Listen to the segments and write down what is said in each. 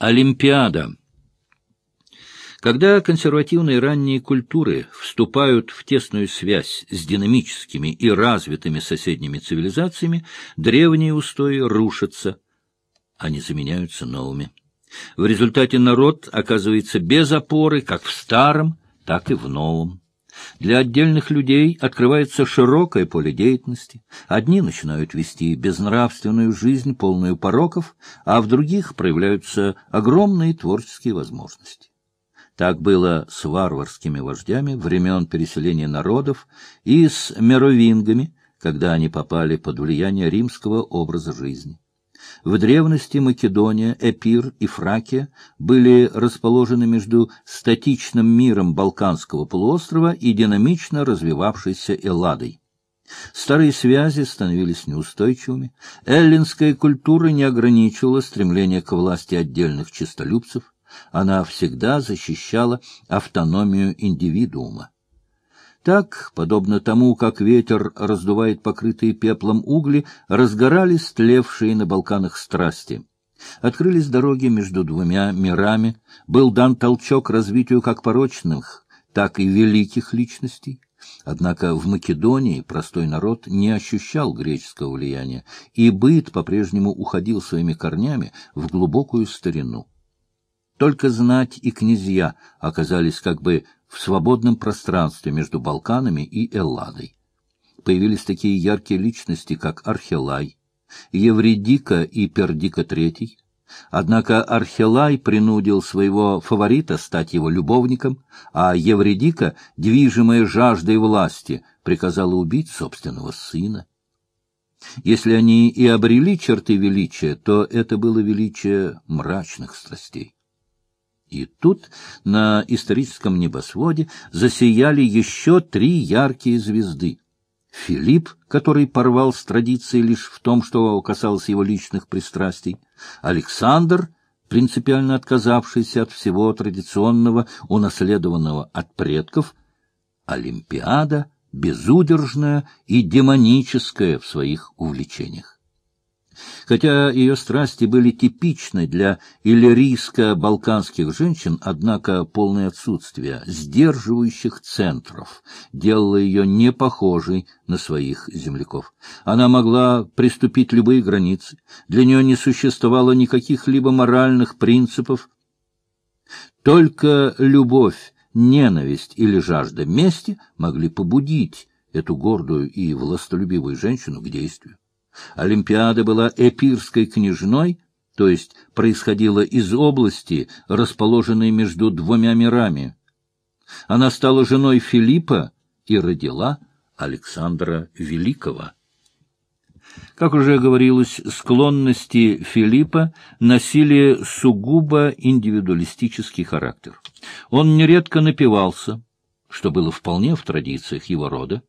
Олимпиада. Когда консервативные ранние культуры вступают в тесную связь с динамическими и развитыми соседними цивилизациями, древние устои рушатся, они заменяются новыми. В результате народ оказывается без опоры как в старом, так и в новом. Для отдельных людей открывается широкое поле деятельности. Одни начинают вести безнравственную жизнь, полную пороков, а в других проявляются огромные творческие возможности. Так было с варварскими вождями времен переселения народов и с меровингами, когда они попали под влияние римского образа жизни. В древности Македония, Эпир и Фракия были расположены между статичным миром Балканского полуострова и динамично развивавшейся Элладой. Старые связи становились неустойчивыми, эллинская культура не ограничивала стремление к власти отдельных честолюбцев, она всегда защищала автономию индивидуума. Так, подобно тому, как ветер раздувает покрытые пеплом угли, разгорались тлевшие на Балканах страсти. Открылись дороги между двумя мирами, был дан толчок развитию как порочных, так и великих личностей. Однако в Македонии простой народ не ощущал греческого влияния, и быт по-прежнему уходил своими корнями в глубокую старину. Только знать и князья оказались как бы в свободном пространстве между Балканами и Элладой. Появились такие яркие личности, как Архелай, Евредика и Пердика III. Однако Архелай принудил своего фаворита стать его любовником, а Евредика, движимая жаждой власти, приказала убить собственного сына. Если они и обрели черты величия, то это было величие мрачных страстей. И тут на историческом небосводе засияли еще три яркие звезды. Филипп, который порвал с традицией лишь в том, что касалось его личных пристрастий, Александр, принципиально отказавшийся от всего традиционного, унаследованного от предков, Олимпиада, безудержная и демоническая в своих увлечениях. Хотя ее страсти были типичны для иллирийско-балканских женщин, однако полное отсутствие сдерживающих центров делало ее не похожей на своих земляков. Она могла приступить любые границы, для нее не существовало никаких либо моральных принципов. Только любовь, ненависть или жажда мести могли побудить эту гордую и властолюбивую женщину к действию. Олимпиада была эпирской княжной, то есть происходила из области, расположенной между двумя мирами. Она стала женой Филиппа и родила Александра Великого. Как уже говорилось, склонности Филиппа носили сугубо индивидуалистический характер. Он нередко напивался, что было вполне в традициях его рода,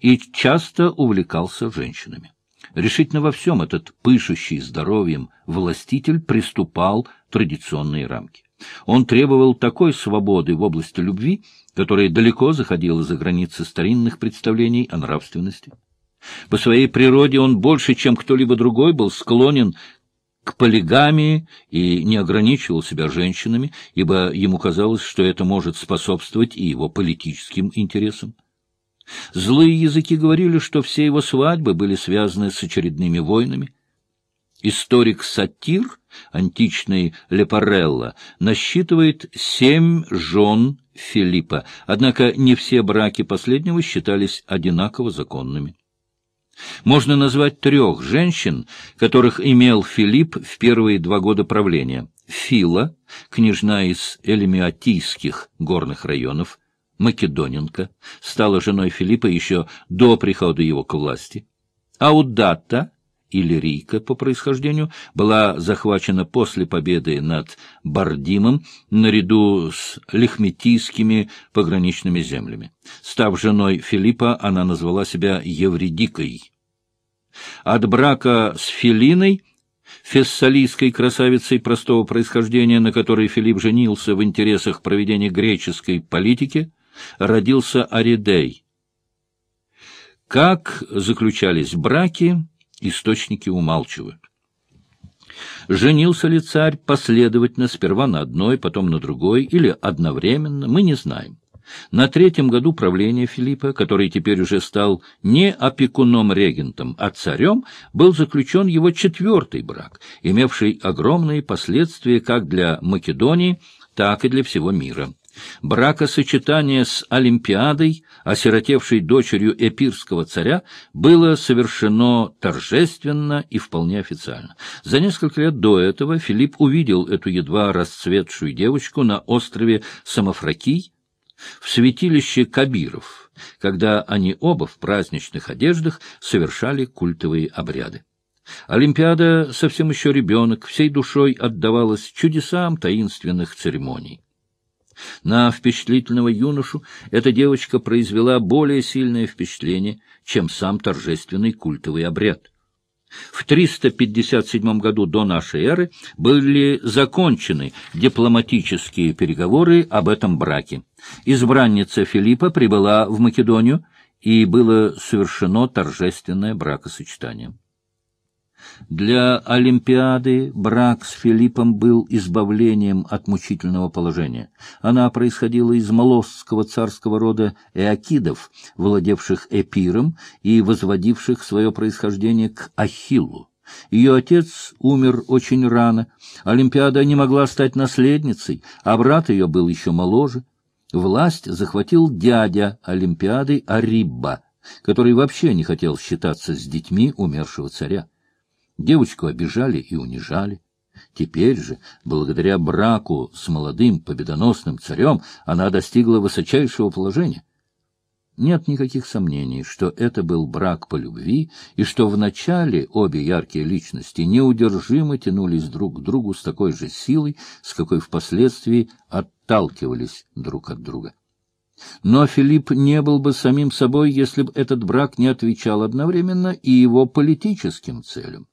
и часто увлекался женщинами. Решительно во всем этот пышущий здоровьем властитель приступал традиционные рамки. Он требовал такой свободы в области любви, которая далеко заходила за границы старинных представлений о нравственности. По своей природе он больше, чем кто-либо другой, был склонен к полигамии и не ограничивал себя женщинами, ибо ему казалось, что это может способствовать и его политическим интересам. Злые языки говорили, что все его свадьбы были связаны с очередными войнами. Историк Сатир, античный Лепарелло, насчитывает семь жен Филиппа, однако не все браки последнего считались одинаково законными. Можно назвать трех женщин, которых имел Филипп в первые два года правления. Фила, княжна из элемиотийских горных районов, Македоненко, стала женой Филиппа еще до прихода его к власти. Аудата, или Рика по происхождению, была захвачена после победы над Бардимом наряду с лихметийскими пограничными землями. Став женой Филиппа, она назвала себя Евредикой. От брака с Филиной фессалийской красавицей простого происхождения, на которой Филипп женился в интересах проведения греческой политики, родился Аридей. Как заключались браки, источники умалчивают. Женился ли царь последовательно, сперва на одной, потом на другой, или одновременно, мы не знаем. На третьем году правления Филиппа, который теперь уже стал не опекуном-регентом, а царем, был заключен его четвертый брак, имевший огромные последствия как для Македонии, так и для всего мира. Бракосочетание с Олимпиадой, осиротевшей дочерью эпирского царя, было совершено торжественно и вполне официально. За несколько лет до этого Филипп увидел эту едва расцветшую девочку на острове Самофракий, в святилище Кабиров, когда они оба в праздничных одеждах совершали культовые обряды. Олимпиада, совсем еще ребенок, всей душой отдавалась чудесам таинственных церемоний. На впечатлительного юношу эта девочка произвела более сильное впечатление, чем сам торжественный культовый обряд. В 357 году до нашей эры были закончены дипломатические переговоры об этом браке. Избранница Филиппа прибыла в Македонию, и было совершено торжественное бракосочетание. Для Олимпиады брак с Филиппом был избавлением от мучительного положения. Она происходила из молосского царского рода эакидов, владевших Эпиром и возводивших свое происхождение к Ахиллу. Ее отец умер очень рано. Олимпиада не могла стать наследницей, а брат ее был еще моложе. Власть захватил дядя Олимпиады Арибба, который вообще не хотел считаться с детьми умершего царя. Девочку обижали и унижали. Теперь же, благодаря браку с молодым победоносным царем, она достигла высочайшего положения. Нет никаких сомнений, что это был брак по любви, и что вначале обе яркие личности неудержимо тянулись друг к другу с такой же силой, с какой впоследствии отталкивались друг от друга. Но Филипп не был бы самим собой, если бы этот брак не отвечал одновременно и его политическим целям.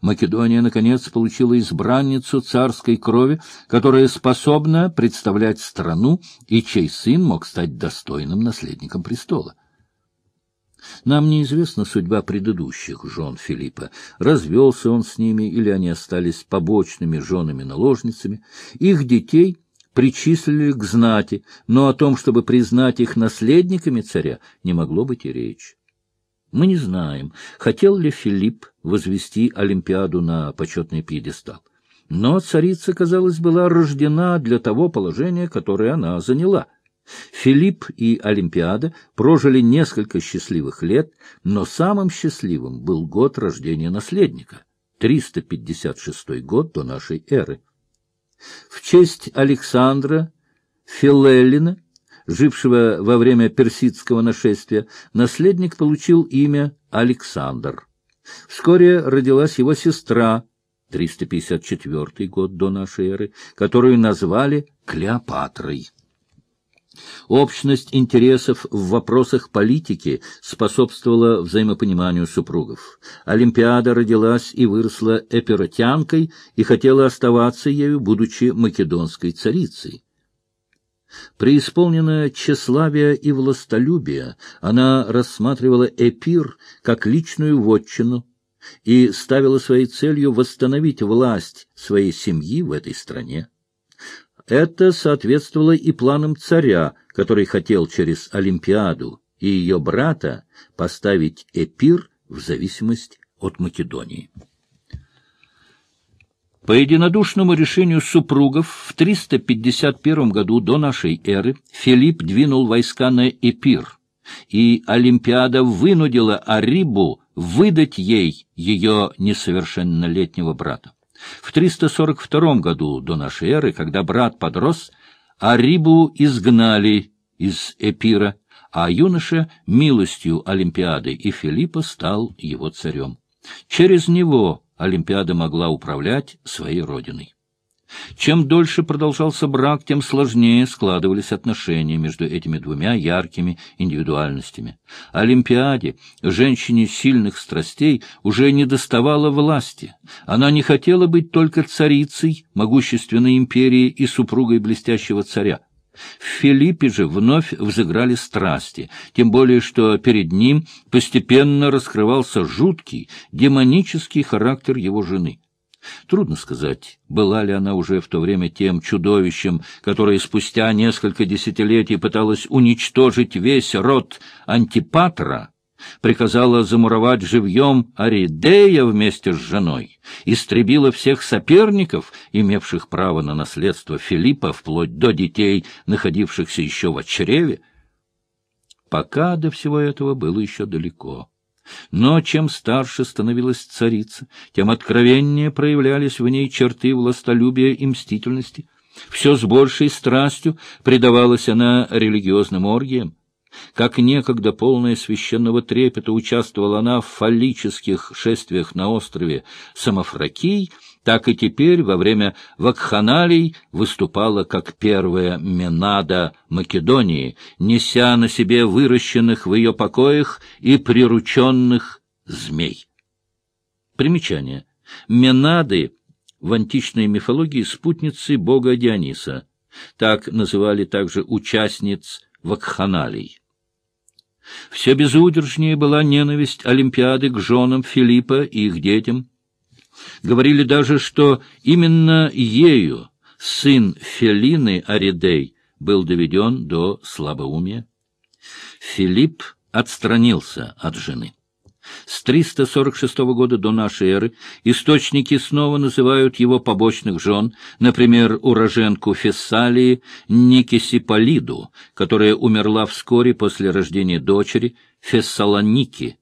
Македония, наконец, получила избранницу царской крови, которая способна представлять страну и чей сын мог стать достойным наследником престола. Нам неизвестна судьба предыдущих жен Филиппа. Развелся он с ними, или они остались побочными женами-наложницами. Их детей причислили к знати, но о том, чтобы признать их наследниками царя, не могло быть и речи. Мы не знаем, хотел ли Филипп возвести Олимпиаду на почетный пьедестал. Но царица, казалось, была рождена для того положения, которое она заняла. Филипп и Олимпиада прожили несколько счастливых лет, но самым счастливым был год рождения наследника — 356 год до нашей эры. В честь Александра Филеллина жившего во время персидского нашествия, наследник получил имя Александр. Вскоре родилась его сестра, 354 год до нашей эры, которую назвали Клеопатрой. Общность интересов в вопросах политики способствовала взаимопониманию супругов. Олимпиада родилась и выросла эпиротянкой и хотела оставаться ею, будучи македонской царицей. Преисполненная тщеславия и властолюбия, она рассматривала Эпир как личную вотчину и ставила своей целью восстановить власть своей семьи в этой стране. Это соответствовало и планам царя, который хотел через Олимпиаду и ее брата поставить Эпир в зависимость от Македонии. По единодушному решению супругов в 351 году до нашей эры Филипп двинул войска на Эпир, и Олимпиада вынудила Арибу выдать ей ее несовершеннолетнего брата. В 342 году до нашей эры, когда брат подрос, Арибу изгнали из Эпира, а юноша милостью Олимпиады и Филиппа стал его царем. Через него Олимпиада могла управлять своей родиной. Чем дольше продолжался брак, тем сложнее складывались отношения между этими двумя яркими индивидуальностями. Олимпиаде, женщине сильных страстей, уже не доставала власти. Она не хотела быть только царицей могущественной империи и супругой блестящего царя. В Филиппе же вновь взыграли страсти, тем более что перед ним постепенно раскрывался жуткий, демонический характер его жены. Трудно сказать, была ли она уже в то время тем чудовищем, которое спустя несколько десятилетий пыталось уничтожить весь род Антипатра, приказала замуровать живьем Аридея вместе с женой, истребила всех соперников, имевших право на наследство Филиппа, вплоть до детей, находившихся еще в чреве. Пока до всего этого было еще далеко. Но чем старше становилась царица, тем откровеннее проявлялись в ней черты властолюбия и мстительности. Все с большей страстью предавалась она религиозным оргиям. Как некогда полная священного трепета участвовала она в фаллических шествиях на острове Самофракий, так и теперь во время вакханалий выступала как первая Менада Македонии, неся на себе выращенных в ее покоях и прирученных змей. Примечание. Менады в античной мифологии спутницы бога Диониса. Так называли также участниц вакханалий. Все безудержнее была ненависть Олимпиады к женам Филиппа и их детям. Говорили даже, что именно ею сын Фелины Аридей был доведен до слабоумия. Филипп отстранился от жены. С 346 года до нашей эры источники снова называют его побочных жен, например, уроженку Фессалии Никисиполиду, которая умерла вскоре после рождения дочери Фессалоники,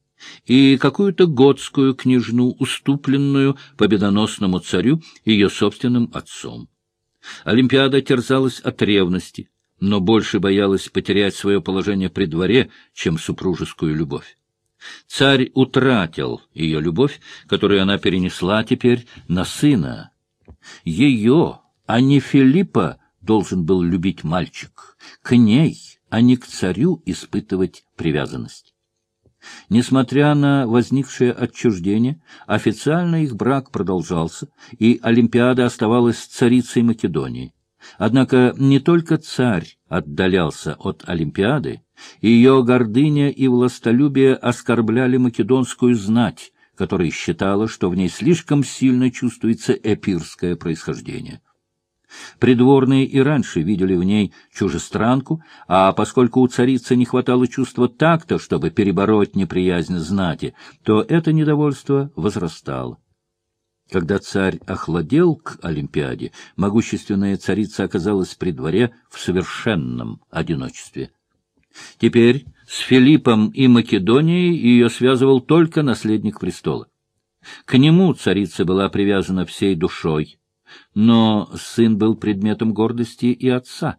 и какую-то готскую княжну, уступленную победоносному царю ее собственным отцом. Олимпиада терзалась от ревности, но больше боялась потерять свое положение при дворе, чем супружескую любовь. Царь утратил ее любовь, которую она перенесла теперь на сына. Ее, а не Филиппа, должен был любить мальчик. К ней, а не к царю испытывать привязанность. Несмотря на возникшее отчуждение, официально их брак продолжался, и Олимпиада оставалась царицей Македонии. Однако не только царь отдалялся от Олимпиады, ее гордыня и властолюбие оскорбляли македонскую знать, которая считала, что в ней слишком сильно чувствуется эпирское происхождение. Придворные и раньше видели в ней чужестранку, а поскольку у царицы не хватало чувства такта, чтобы перебороть неприязнь знати, то это недовольство возрастало. Когда царь охладел к Олимпиаде, могущественная царица оказалась при дворе в совершенном одиночестве. Теперь с Филиппом и Македонией ее связывал только наследник престола. К нему царица была привязана всей душой, но сын был предметом гордости и отца.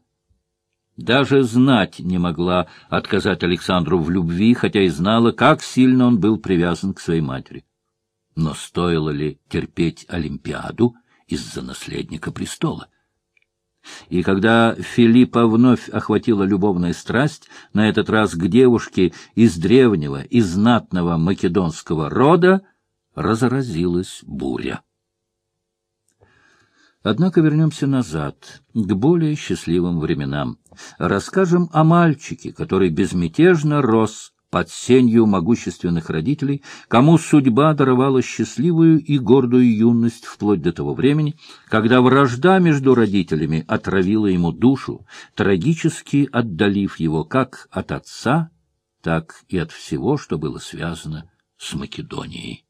Даже знать не могла отказать Александру в любви, хотя и знала, как сильно он был привязан к своей матери. Но стоило ли терпеть Олимпиаду из-за наследника престола? И когда Филиппа вновь охватила любовная страсть, на этот раз к девушке из древнего и знатного македонского рода, разразилась буря. Однако вернемся назад, к более счастливым временам. Расскажем о мальчике, который безмятежно рос под сенью могущественных родителей, кому судьба даровала счастливую и гордую юность вплоть до того времени, когда вражда между родителями отравила ему душу, трагически отдалив его как от отца, так и от всего, что было связано с Македонией.